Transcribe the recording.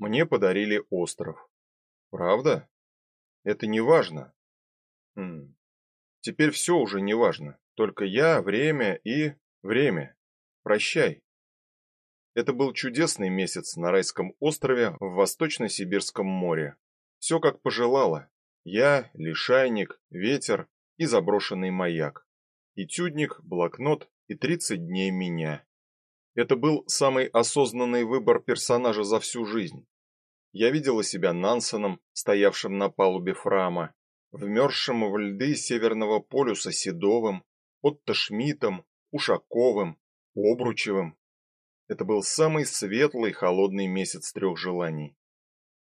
Мне подарили остров. Правда? Это не важно. Хм. Теперь все уже не важно. Только я, время и время. Прощай. Это был чудесный месяц на райском острове в Восточно-Сибирском море. Все как пожелала. Я, лишайник, ветер и заброшенный маяк. И тюдник, блокнот и 30 дней меня. Это был самый осознанный выбор персонажа за всю жизнь. Я видела себя Нансеном, стоявшим на палубе Фрама, вмерзшим в льды Северного полюса Седовым, Отто Шмидтом, Ушаковым, Обручевым. Это был самый светлый холодный месяц трех желаний.